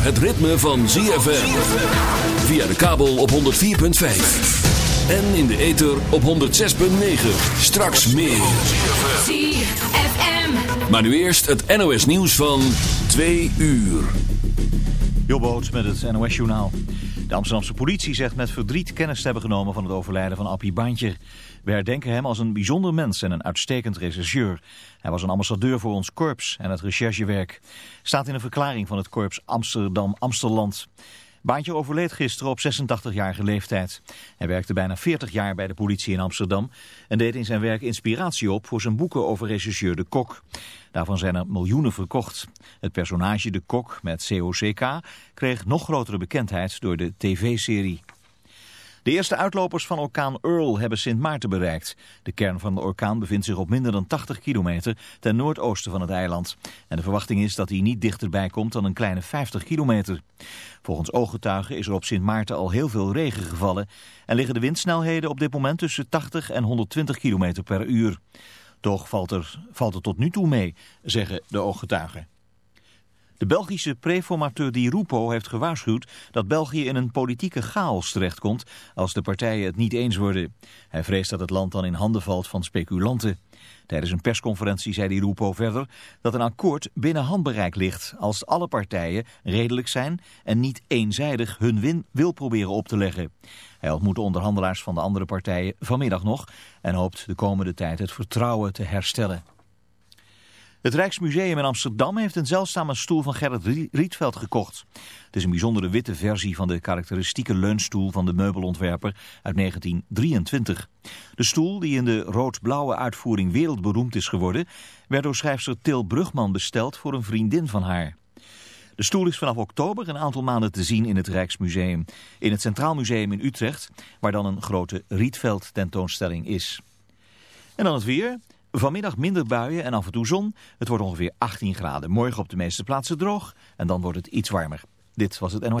Het ritme van ZFM. Via de kabel op 104.5. En in de ether op 106.9. Straks meer. ZFM. Maar nu eerst het NOS nieuws van 2 uur. Jobboot met het NOS Journaal. De Amsterdamse politie zegt met verdriet kennis te hebben genomen van het overlijden van Appie Bandjer. We herdenken hem als een bijzonder mens en een uitstekend rechercheur. Hij was een ambassadeur voor ons korps en het recherchewerk. Staat in een verklaring van het korps Amsterdam-Amsterland. Baantje overleed gisteren op 86-jarige leeftijd. Hij werkte bijna 40 jaar bij de politie in Amsterdam en deed in zijn werk inspiratie op voor zijn boeken over rechercheur De Kok. Daarvan zijn er miljoenen verkocht. Het personage De Kok met COCK kreeg nog grotere bekendheid door de tv-serie. De eerste uitlopers van orkaan Earl hebben Sint Maarten bereikt. De kern van de orkaan bevindt zich op minder dan 80 kilometer ten noordoosten van het eiland. En de verwachting is dat hij niet dichterbij komt dan een kleine 50 kilometer. Volgens ooggetuigen is er op Sint Maarten al heel veel regen gevallen... en liggen de windsnelheden op dit moment tussen 80 en 120 kilometer per uur. Toch valt er, valt er tot nu toe mee, zeggen de ooggetuigen. De Belgische preformateur Di Rupo heeft gewaarschuwd dat België in een politieke chaos terechtkomt als de partijen het niet eens worden. Hij vreest dat het land dan in handen valt van speculanten. Tijdens een persconferentie zei Di Rupo verder dat een akkoord binnen handbereik ligt als alle partijen redelijk zijn en niet eenzijdig hun win wil proberen op te leggen. Hij ontmoet de onderhandelaars van de andere partijen vanmiddag nog en hoopt de komende tijd het vertrouwen te herstellen. Het Rijksmuseum in Amsterdam heeft een zeldzame stoel van Gerrit Rietveld gekocht. Het is een bijzondere witte versie van de karakteristieke leunstoel van de meubelontwerper uit 1923. De stoel, die in de rood-blauwe uitvoering wereldberoemd is geworden, werd door schrijfster Til Brugman besteld voor een vriendin van haar. De stoel is vanaf oktober een aantal maanden te zien in het Rijksmuseum. In het Centraal Museum in Utrecht, waar dan een grote Rietveld tentoonstelling is. En dan het weer. Vanmiddag minder buien en af en toe zon. Het wordt ongeveer 18 graden. Morgen op de meeste plaatsen droog. En dan wordt het iets warmer. Dit was het NOS.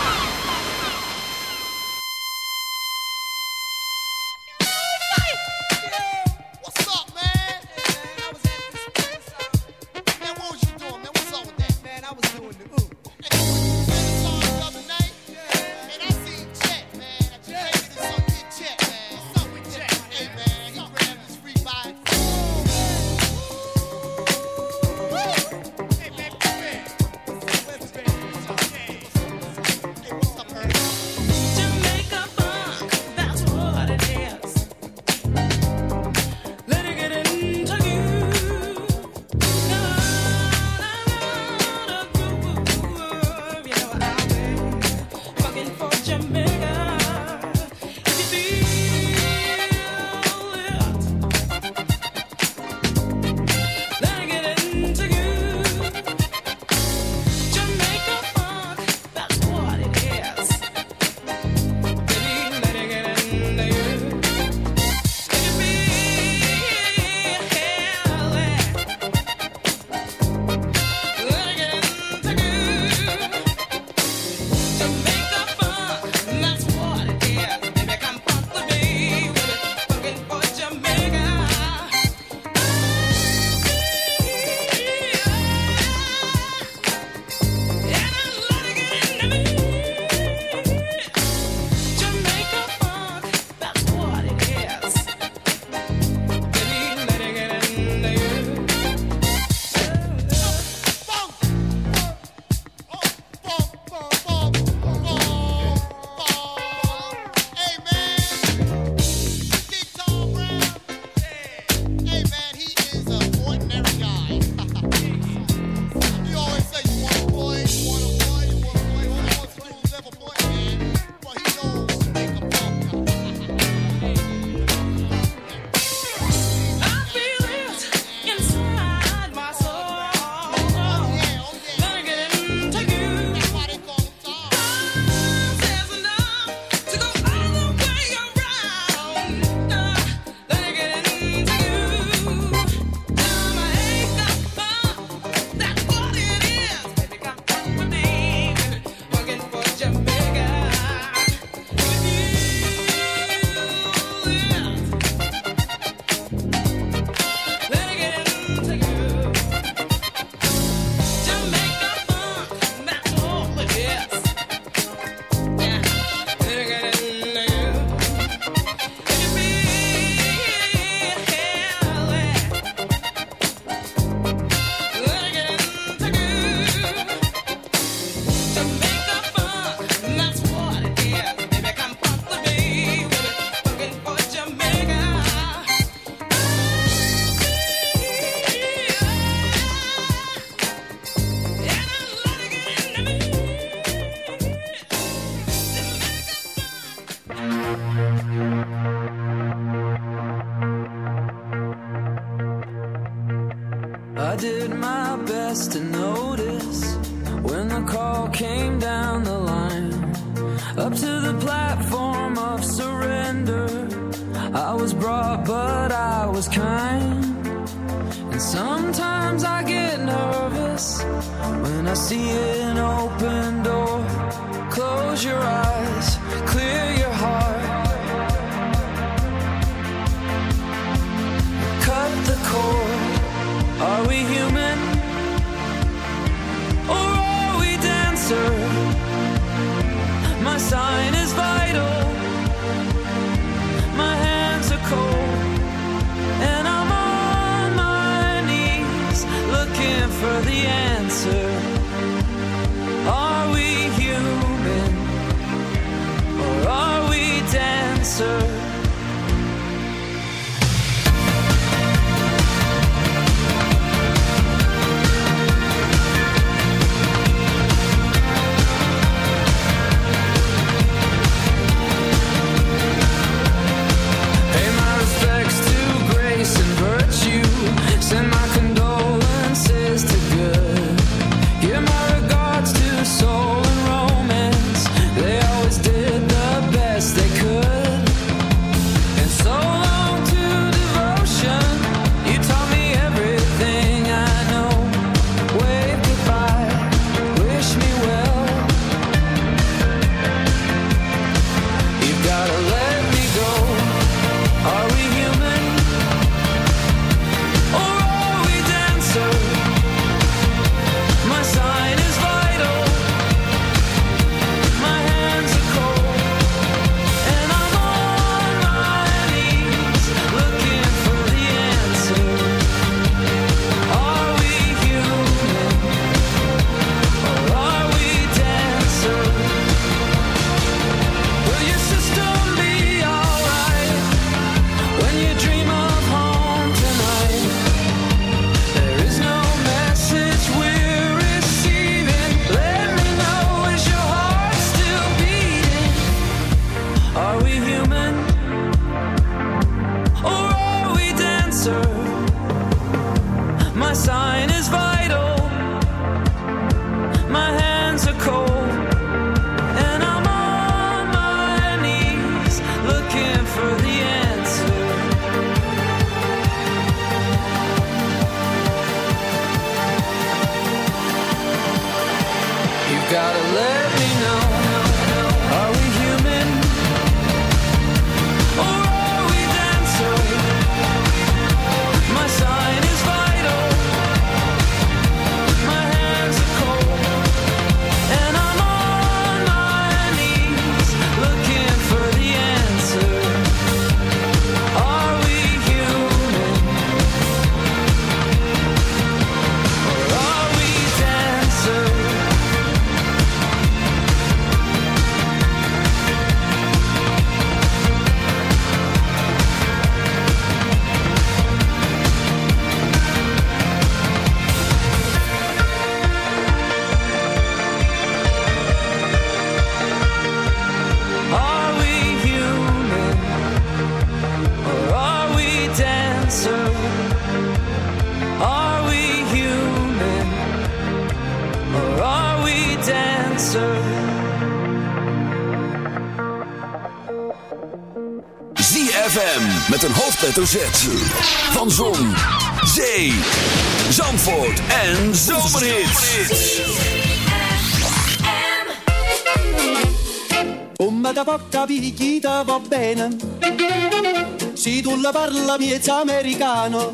Si tu la parla miezza americano,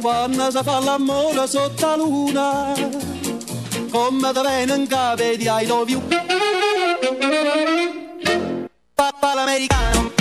quando si fa l'amore sotto la luna, come da vene in capo di I love you. Papà l'americano.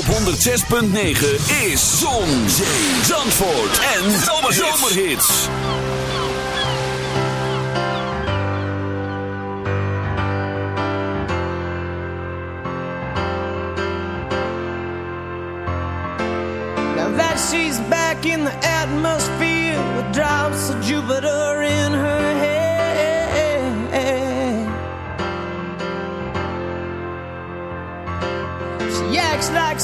op 106.9 is Zon, Zee, Zandvoort en Zomerhits. Now that she's back in the atmosphere.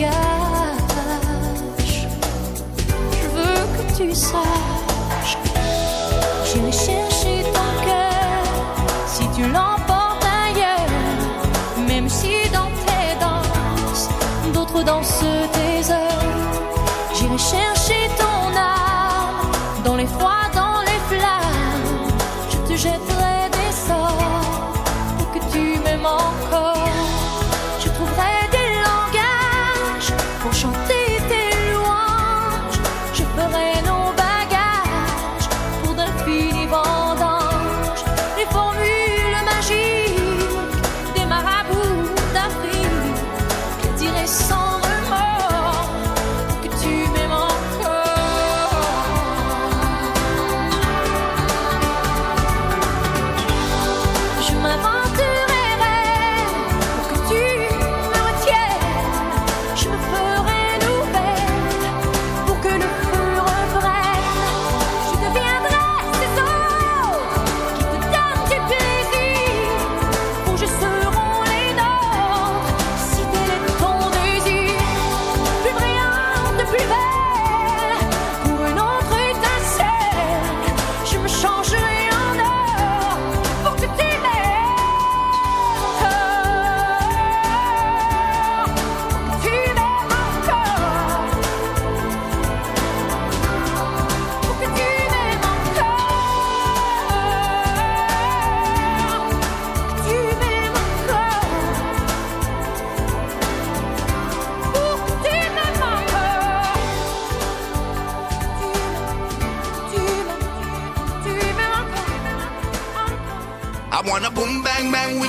dégage. Je veux que tu saches.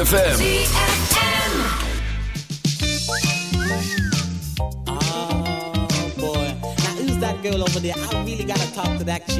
ZFM. Oh ah, boy, now who's that girl over there? I really gotta talk to that chick.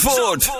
Zandvoort.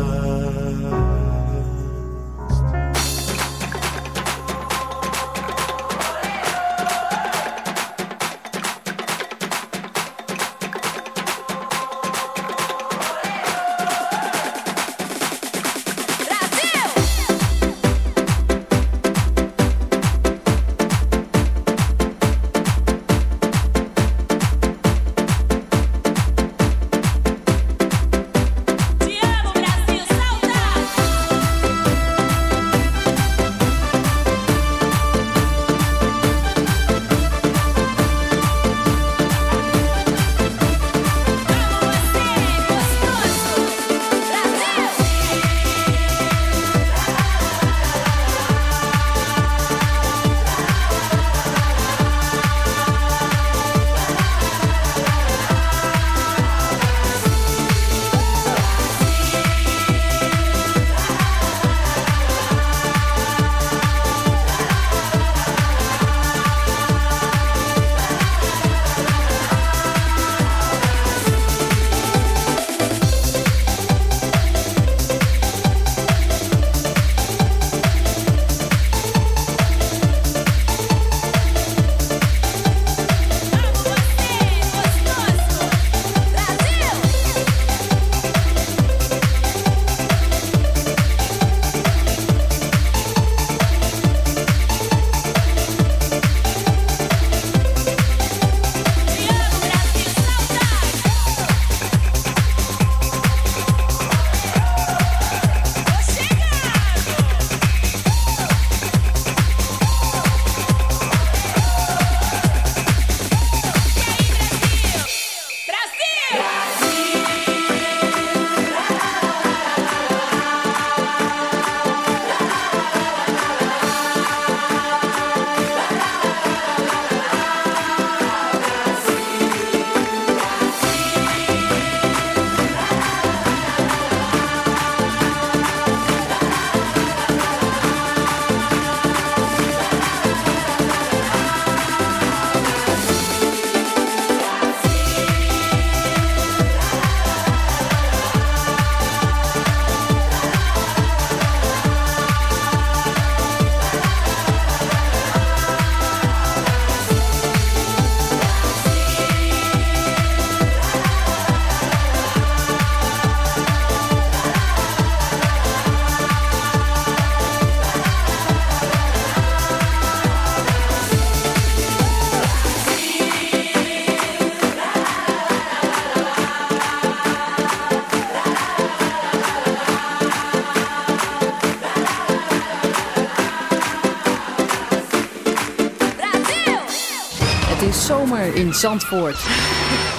in Zandvoort.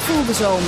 Voel de zomer.